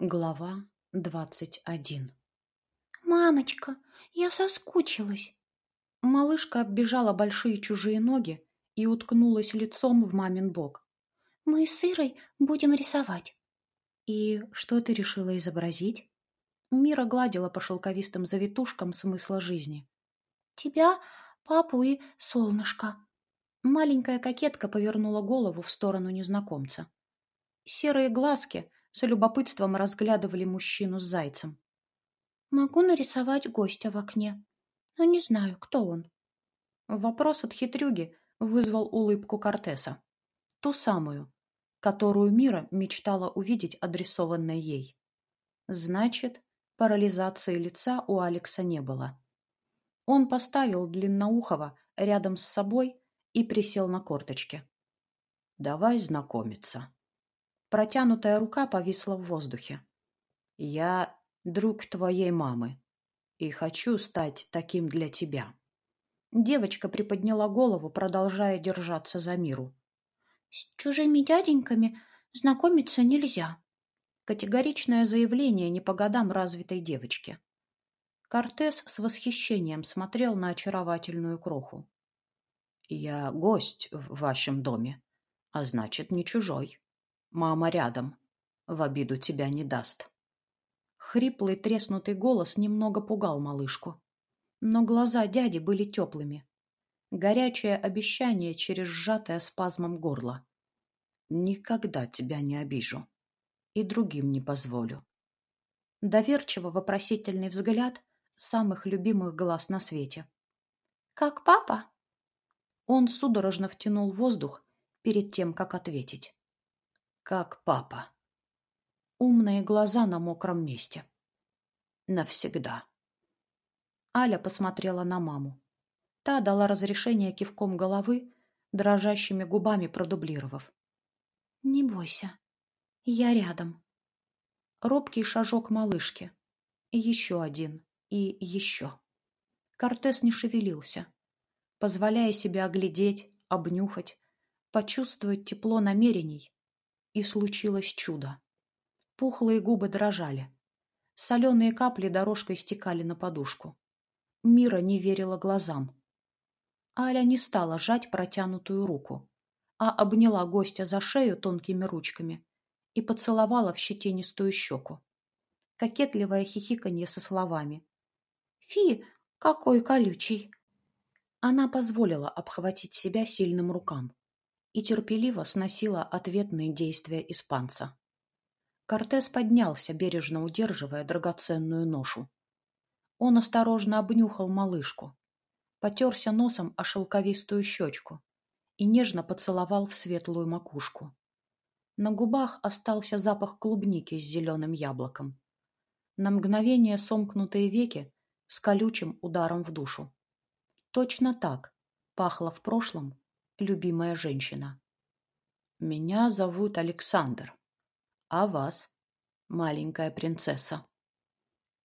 Глава двадцать один «Мамочка, я соскучилась!» Малышка оббежала большие чужие ноги и уткнулась лицом в мамин бок. «Мы с Ирой будем рисовать». «И что ты решила изобразить?» Мира гладила по шелковистым завитушкам смысла жизни. «Тебя, папу и солнышко». Маленькая кокетка повернула голову в сторону незнакомца. Серые глазки с любопытством разглядывали мужчину с зайцем. «Могу нарисовать гостя в окне, но не знаю, кто он». Вопрос от хитрюги вызвал улыбку Кортеса. Ту самую, которую Мира мечтала увидеть адресованной ей. Значит, парализации лица у Алекса не было. Он поставил длинноухого рядом с собой и присел на корточки. «Давай знакомиться». Протянутая рука повисла в воздухе. «Я друг твоей мамы и хочу стать таким для тебя». Девочка приподняла голову, продолжая держаться за миру. «С чужими дяденьками знакомиться нельзя». Категоричное заявление не по годам развитой девочки. Кортес с восхищением смотрел на очаровательную кроху. «Я гость в вашем доме, а значит, не чужой. Мама рядом. В обиду тебя не даст». Хриплый треснутый голос немного пугал малышку. Но глаза дяди были теплыми. Горячее обещание через сжатое спазмом горло. «Никогда тебя не обижу. И другим не позволю». Доверчиво вопросительный взгляд самых любимых глаз на свете. «Как папа?» Он судорожно втянул воздух перед тем, как ответить. Как папа. Умные глаза на мокром месте. Навсегда. Аля посмотрела на маму. Та дала разрешение кивком головы, дрожащими губами продублировав. «Не бойся. Я рядом». Робкий шажок малышки. И еще один. И еще. Кортес не шевелился позволяя себе оглядеть, обнюхать, почувствовать тепло намерений. И случилось чудо. Пухлые губы дрожали. Соленые капли дорожкой стекали на подушку. Мира не верила глазам. Аля не стала жать протянутую руку, а обняла гостя за шею тонкими ручками и поцеловала в щетинистую щеку. Кокетливое хихиканье со словами. «Фи, какой колючий!» Она позволила обхватить себя сильным рукам и терпеливо сносила ответные действия испанца. Кортес поднялся, бережно удерживая драгоценную ношу. Он осторожно обнюхал малышку, потерся носом о шелковистую щечку и нежно поцеловал в светлую макушку. На губах остался запах клубники с зеленым яблоком. На мгновение сомкнутые веки с колючим ударом в душу. Точно так пахла в прошлом любимая женщина. Меня зовут Александр. А вас, маленькая принцесса?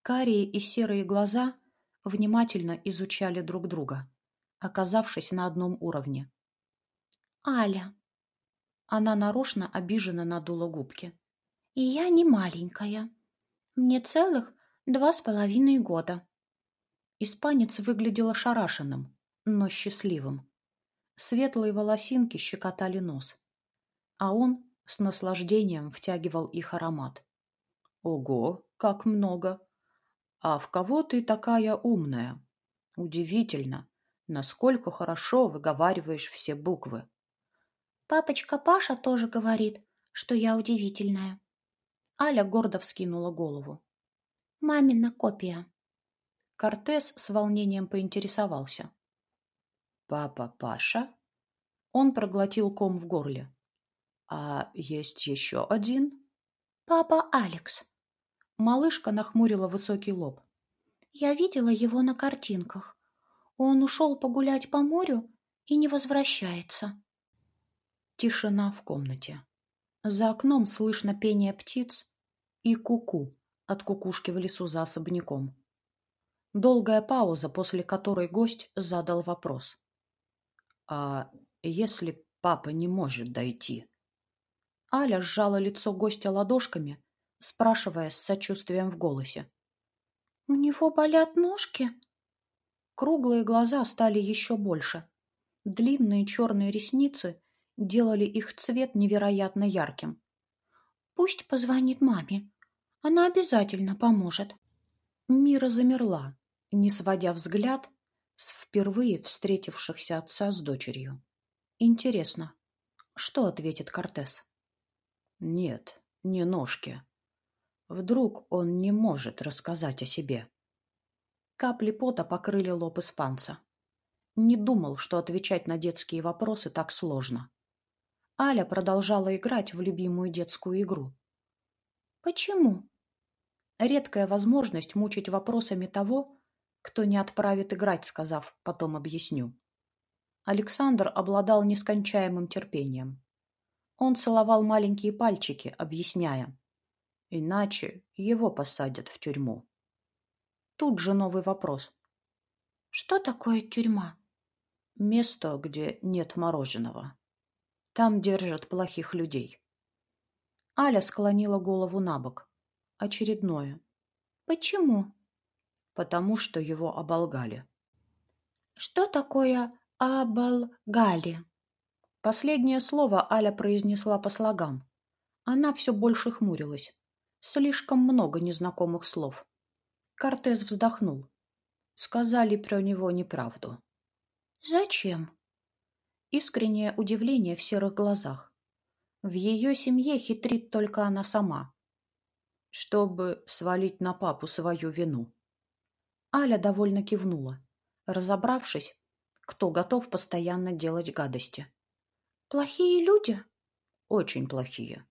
Карие и серые глаза внимательно изучали друг друга, оказавшись на одном уровне. «Аля». Она нарочно обиженно надула губки. «И я не маленькая. Мне целых два с половиной года». Испанец выглядел ошарашенным, но счастливым. Светлые волосинки щекотали нос, а он с наслаждением втягивал их аромат. «Ого, как много! А в кого ты такая умная? Удивительно, насколько хорошо выговариваешь все буквы». «Папочка Паша тоже говорит, что я удивительная». Аля гордо вскинула голову. «Мамина копия». Кортес с волнением поинтересовался. «Папа Паша?» Он проглотил ком в горле. «А есть еще один?» «Папа Алекс». Малышка нахмурила высокий лоб. «Я видела его на картинках. Он ушел погулять по морю и не возвращается». Тишина в комнате. За окном слышно пение птиц и куку -ку от кукушки в лесу за особняком. Долгая пауза, после которой гость задал вопрос. «А если папа не может дойти?» Аля сжала лицо гостя ладошками, спрашивая с сочувствием в голосе. «У него болят ножки?» Круглые глаза стали еще больше. Длинные черные ресницы делали их цвет невероятно ярким. «Пусть позвонит маме. Она обязательно поможет». Мира замерла, не сводя взгляд с впервые встретившихся отца с дочерью. Интересно, что ответит Кортес? Нет, не ножки. Вдруг он не может рассказать о себе. Капли пота покрыли лоб испанца. Не думал, что отвечать на детские вопросы так сложно. Аля продолжала играть в любимую детскую игру. «Почему?» Редкая возможность мучить вопросами того, кто не отправит играть, сказав «потом объясню». Александр обладал нескончаемым терпением. Он целовал маленькие пальчики, объясняя. Иначе его посадят в тюрьму. Тут же новый вопрос. Что такое тюрьма? Место, где нет мороженого. Там держат плохих людей. Аля склонила голову на бок. Очередное. Почему? Потому что его оболгали. Что такое оболгали? Последнее слово Аля произнесла по слогам. Она все больше хмурилась. Слишком много незнакомых слов. Кортес вздохнул. Сказали про него неправду. «Зачем?» Искреннее удивление в серых глазах. В ее семье хитрит только она сама. Чтобы свалить на папу свою вину. Аля довольно кивнула, разобравшись, кто готов постоянно делать гадости. «Плохие люди?» «Очень плохие.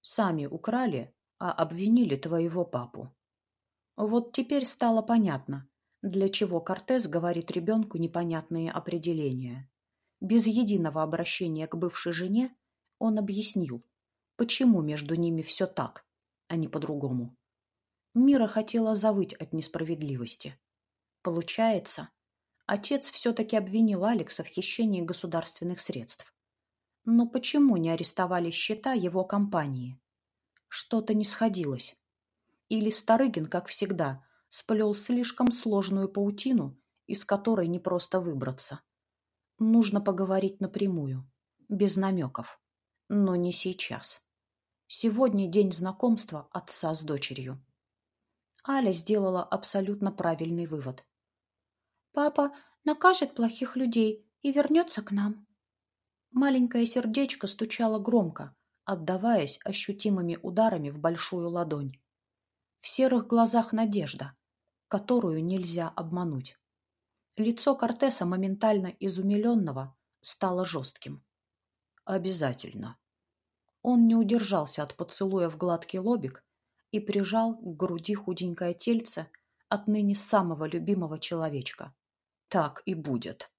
Сами украли, а обвинили твоего папу. Вот теперь стало понятно, для чего Кортес говорит ребенку непонятные определения. Без единого обращения к бывшей жене он объяснил, почему между ними все так, а не по-другому. Мира хотела завыть от несправедливости. Получается, отец все-таки обвинил Алекса в хищении государственных средств. Но почему не арестовали счета его компании? Что-то не сходилось. Или Старыгин, как всегда, сплел слишком сложную паутину, из которой не просто выбраться. Нужно поговорить напрямую, без намеков. Но не сейчас. Сегодня день знакомства отца с дочерью. Аля сделала абсолютно правильный вывод. «Папа накажет плохих людей и вернется к нам». Маленькое сердечко стучало громко, отдаваясь ощутимыми ударами в большую ладонь. В серых глазах надежда, которую нельзя обмануть. Лицо Кортеса, моментально изумленного, стало жестким. Обязательно. Он не удержался от поцелуя в гладкий лобик и прижал к груди худенькое тельце отныне самого любимого человечка. Так и будет.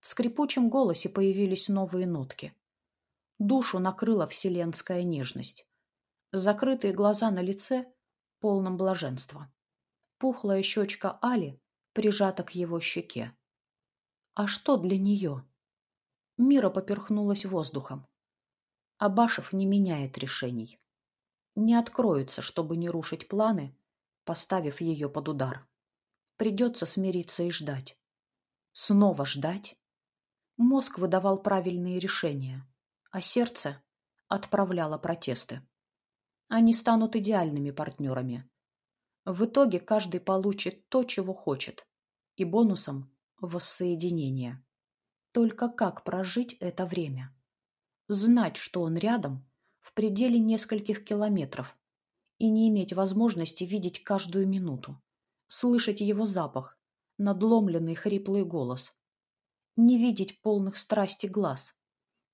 В скрипучем голосе появились новые нотки. Душу накрыла вселенская нежность. Закрытые глаза на лице полном блаженства. Пухлая щечка Али прижата к его щеке. А что для нее? Мира поперхнулась воздухом. Абашев не меняет решений. Не откроется, чтобы не рушить планы, поставив ее под удар. Придется смириться и ждать. Снова ждать? Мозг выдавал правильные решения а сердце отправляло протесты. Они станут идеальными партнерами. В итоге каждый получит то, чего хочет, и бонусом – воссоединение. Только как прожить это время? Знать, что он рядом, пределе нескольких километров, и не иметь возможности видеть каждую минуту, слышать его запах, надломленный хриплый голос, не видеть полных страсти глаз,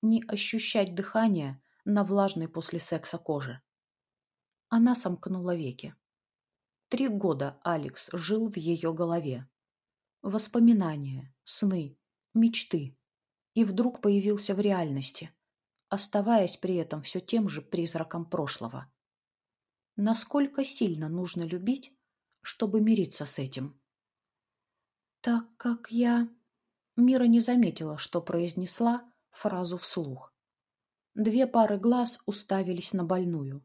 не ощущать дыхания на влажной после секса коже. Она сомкнула веки. Три года Алекс жил в ее голове. Воспоминания, сны, мечты. И вдруг появился в реальности, оставаясь при этом все тем же призраком прошлого. Насколько сильно нужно любить, чтобы мириться с этим? Так как я... Мира не заметила, что произнесла, фразу вслух. Две пары глаз уставились на больную.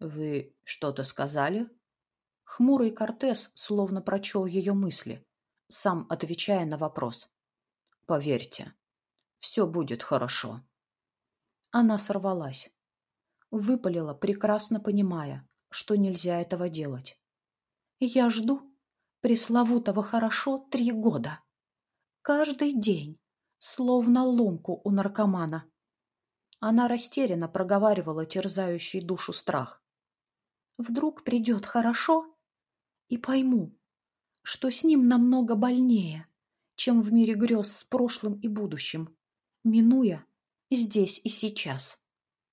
«Вы что-то сказали?» Хмурый Кортес словно прочел ее мысли, сам отвечая на вопрос. «Поверьте, все будет хорошо». Она сорвалась. Выпалила, прекрасно понимая, что нельзя этого делать. «Я жду пресловутого хорошо три года. Каждый день, словно ломку у наркомана». Она растерянно проговаривала терзающий душу страх. Вдруг придет хорошо, и пойму, что с ним намного больнее, чем в мире грез с прошлым и будущим, минуя здесь и сейчас.